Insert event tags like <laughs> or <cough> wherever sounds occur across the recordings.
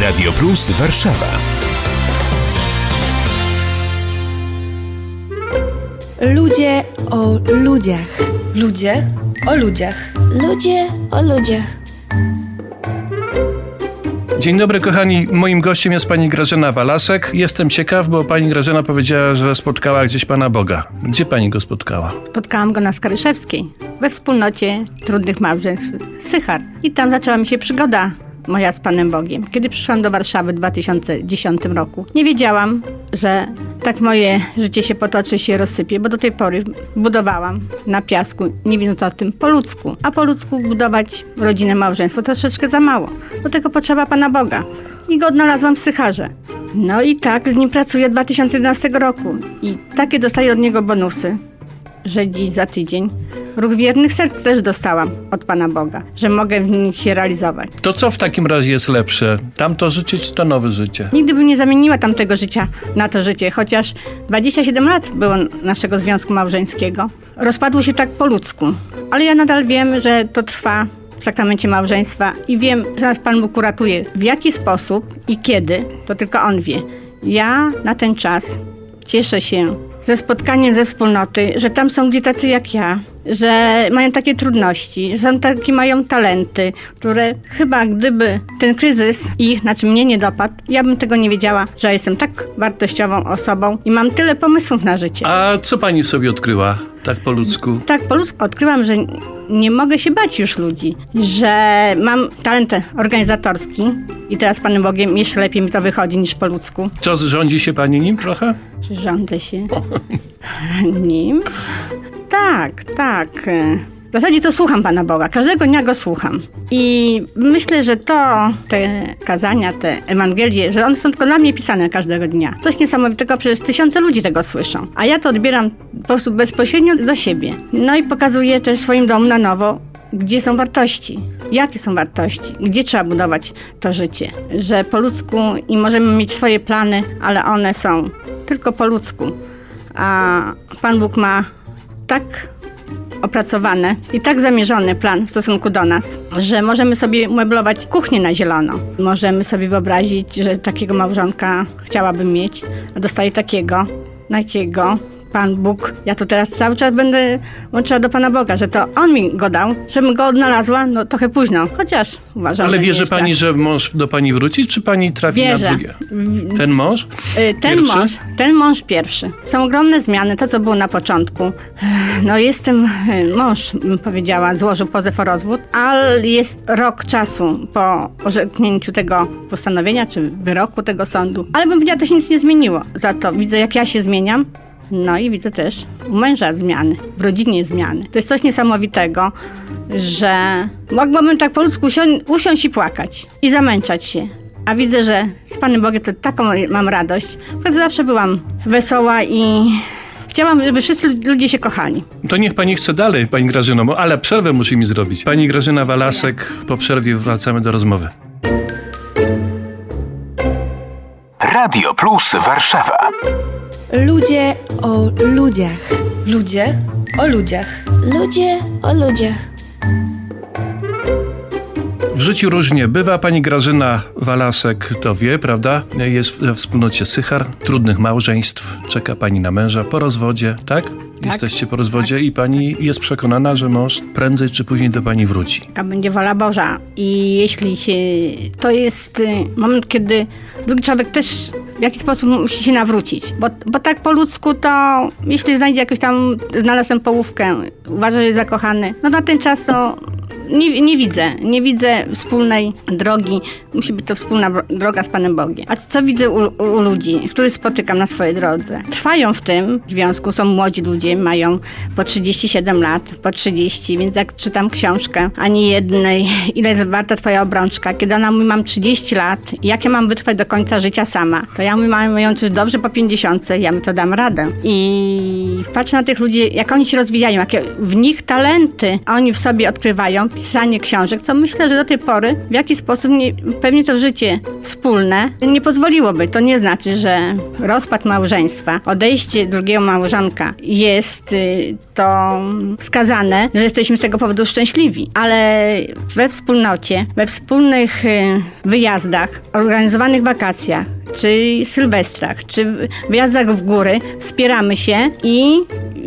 Radio Plus Warszawa. Ludzie o ludziach. Ludzie o ludziach. Ludzie o ludziach. Dzień dobry kochani, moim gościem jest pani Grażyna Walasek. Jestem ciekaw, bo pani Grażyna powiedziała, że spotkała gdzieś pana Boga. Gdzie pani go spotkała? Spotkałam go na Skaryszewskiej, we wspólnocie trudnych małżeństw Sychar. I tam zaczęła mi się przygoda moja z Panem Bogiem. Kiedy przyszłam do Warszawy w 2010 roku, nie wiedziałam, że tak moje życie się potoczy, się rozsypie, bo do tej pory budowałam na piasku, nie wiedząc o tym, po ludzku. A po ludzku budować rodzinę, małżeństwo to troszeczkę za mało. Do tego potrzeba Pana Boga. I go odnalazłam w Sycharze. No i tak z nim pracuję od 2011 roku. I takie dostaję od niego bonusy, że dziś za tydzień Ruch wiernych serc też dostałam od Pana Boga, że mogę w nich się realizować. To co w takim razie jest lepsze? Tamto życie czy to nowe życie? Nigdy bym nie zamieniła tamtego życia na to życie, chociaż 27 lat było naszego związku małżeńskiego. Rozpadło się tak po ludzku, ale ja nadal wiem, że to trwa w sakramencie małżeństwa i wiem, że nas Pan Bóg uratuje. W jaki sposób i kiedy, to tylko On wie. Ja na ten czas cieszę się ze spotkaniem ze wspólnoty, że tam są ludzie tacy jak ja, że mają takie trudności, że są takie mają talenty, które chyba gdyby ten kryzys ich, znaczy mnie nie dopadł, ja bym tego nie wiedziała, że jestem tak wartościową osobą i mam tyle pomysłów na życie. A co pani sobie odkryła tak po ludzku? Tak po ludzku odkryłam, że nie mogę się bać już ludzi, że mam talent organizatorski i teraz Panem Bogiem jeszcze lepiej mi to wychodzi niż po ludzku. Co, rządzi się pani nim trochę? Rządzę się <laughs> nim? Tak, tak. W zasadzie to słucham Pana Boga. Każdego dnia go słucham. I myślę, że to, te kazania, te Ewangelie, że one są tylko dla mnie pisane każdego dnia. Coś niesamowitego, przecież tysiące ludzi tego słyszą. A ja to odbieram po prostu bezpośrednio do siebie. No i pokazuję też swoim domu na nowo, gdzie są wartości. Jakie są wartości? Gdzie trzeba budować to życie? Że po ludzku i możemy mieć swoje plany, ale one są tylko po ludzku. A Pan Bóg ma tak opracowane i tak zamierzony plan w stosunku do nas, że możemy sobie meblować kuchnię na zielono. Możemy sobie wyobrazić, że takiego małżonka chciałabym mieć, a dostaję takiego, jakiego Pan Bóg, ja to teraz cały czas będę łączyła do Pana Boga, że to On mi go dał, żebym go odnalazła, no trochę późno, chociaż uważam, Ale wierzy pani, tak. że mąż do pani wróci, czy pani trafi Wierzę. na drugie? Ten mąż? Y, Ten Pierwszy? mąż, ten mąż pierwszy. Są ogromne zmiany, to co było na początku. No jestem, y, mąż bym powiedziała, złożył pozew o rozwód, ale jest rok czasu po orzeknięciu tego postanowienia, czy wyroku tego sądu. Ale bym powiedziała, to się nic nie zmieniło. Za to widzę, jak ja się zmieniam. No i widzę też u męża zmiany, w rodzinie zmiany. To jest coś niesamowitego, że mogłabym tak po ludzku usią- usiąść i płakać i zamęczać się. A widzę, że z Panem Bogiem to taką mam radość, bo zawsze byłam wesoła i chciałam, żeby wszyscy ludzie się kochali. To niech pani chce dalej, pani Grażyno, ale przerwę musi mi zrobić. Pani Grażyna Walasek, po przerwie wracamy do rozmowy. Radio Plus Warszawa. Ludzie o ludziach. Ludzie o ludziach. Ludzie o ludziach. W życiu różnie bywa. Pani Grażyna Walasek to wie, prawda? Jest we wspólnocie Sychar, trudnych małżeństw. Czeka pani na męża po rozwodzie, tak? Jesteście po rozwodzie i pani jest przekonana, że mąż prędzej czy później do pani wróci. A będzie wola Boża. I jeśli się. To jest y, moment, kiedy drugi człowiek też w jakiś sposób musi się nawrócić. Bo, bo tak po ludzku to, jeśli znajdzie jakąś tam, znalazłem połówkę, uważa, że jest zakochany, no na ten czas to nie, nie widzę. Nie widzę wspólnej drogi. Musi być to wspólna droga z Panem Bogiem. A co widzę u, u, ludzi, których spotykam na swojej drodze? Trwają w tym związku, są młodzi ludzie, mają po 37 lat, po 30, więc jak czytam książkę, ani jednej, <laughs> ile jest warta twoja obrączka, kiedy ona mówi, mam 30 lat, jak ja mam wytrwać do końca życia sama, to ja mówię, mając już dobrze po 50, ja mi to dam radę. I patrzę na tych ludzi, jak oni się rozwijają, jakie w nich talenty oni w sobie odkrywają, pisanie książek, co myślę, że do tej pory w jakiś sposób nie, pewnie to życie wspólne nie pozwoliłoby. To nie znaczy, że rozpad małżeństwa, odejście drugiego małżonka jest y, to wskazane, że jesteśmy z tego powodu szczęśliwi, ale we wspólnocie, we wspólnych y, wyjazdach, organizowanych wakacjach, czy sylwestrach, czy wyjazdach w góry wspieramy się i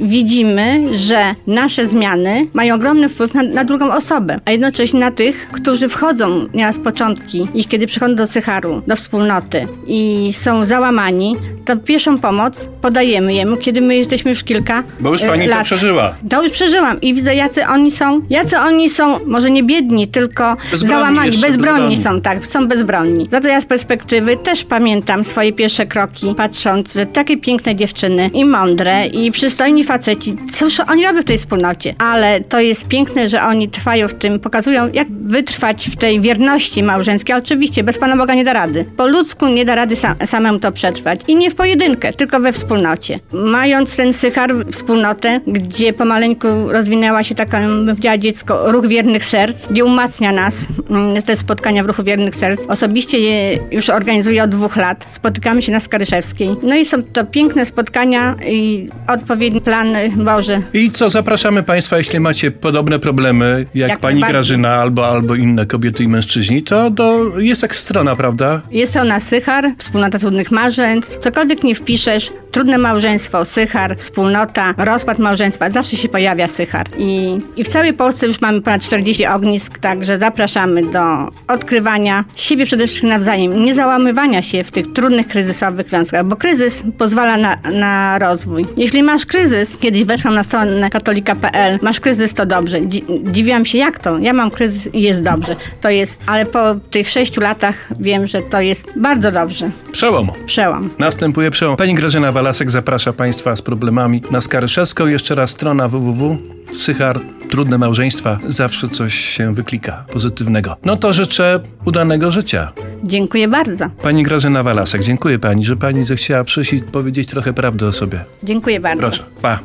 widzimy, że nasze zmiany mają ogromny wpływ na, na drugą osobę, a jednocześnie na tych, którzy wchodzą nieraz początki i kiedy przychodzą do Sycharu, do wspólnoty i są załamani, to pierwszą pomoc podajemy jemu, kiedy my jesteśmy już kilka Bo już e, pani to lat. przeżyła. To już przeżyłam i widzę, jacy oni są, jacy oni są, może nie biedni, tylko Bezbronni załamani, bezbronni są, tak, są bezbronni. Za to ja z perspektywy też pamiętam swoje pierwsze kroki, patrząc, że takie piękne dziewczyny i mądre i przystojni faceci, cóż oni robią w tej wspólnocie, ale to jest piękne, że oni trwają w tym, pokazują, jak wytrwać w tej wierności małżeńskiej. Oczywiście, bez Pana Boga nie da rady. Po ludzku nie da rady sa- samemu to przetrwać. I nie w pojedynkę, tylko we wspólnocie. Mając ten sychar, wspólnotę, gdzie pomaleńku rozwinęła się taka, bym powiedziała dziecko, ruch wiernych serc, gdzie umacnia nas mm, te spotkania w ruchu wiernych serc. Osobiście je już organizuję od dwóch lat. Spotykamy się na Skaryszewskiej. No i są to piękne spotkania i odpowiedni plan Boży. I co, zapraszamy Państwa, jeśli macie podobne problemy, jak, Jak pani. Grażyna albo, albo inne kobiety i mężczyźni, to do, jest jak strona, prawda? Jest ona Sychar, wspólnota trudnych małżeństw. Cokolwiek nie wpiszesz, trudne małżeństwo, Sychar, wspólnota, rozpad małżeństwa, zawsze się pojawia Sychar. I, I w całej Polsce już mamy ponad 40 ognisk, także zapraszamy do odkrywania siebie przede wszystkim nawzajem, nie załamywania się w tych trudnych, kryzysowych związkach, bo kryzys pozwala na, na rozwój. Jeśli masz kryzys, kiedyś weszłam na stronę katolika.pl, masz kryzys, to dobrze. Dzi- Dziwiłam się, jak to? Ja mam kryzys i jest dobrze. To jest, ale po tych sześciu latach wiem, że to jest bardzo dobrze. Przełom. Przełam. Następuje przełom. Pani Grażyna Walasek zaprasza Państwa z problemami na Skaryszewską. Jeszcze raz strona www. Sychar, trudne małżeństwa. Zawsze coś się wyklika pozytywnego. No to życzę udanego życia. Dziękuję bardzo. Pani Grażyna Walasek, dziękuję Pani, że Pani zechciała przyjść i powiedzieć trochę prawdy o sobie. Dziękuję bardzo. Proszę, pa.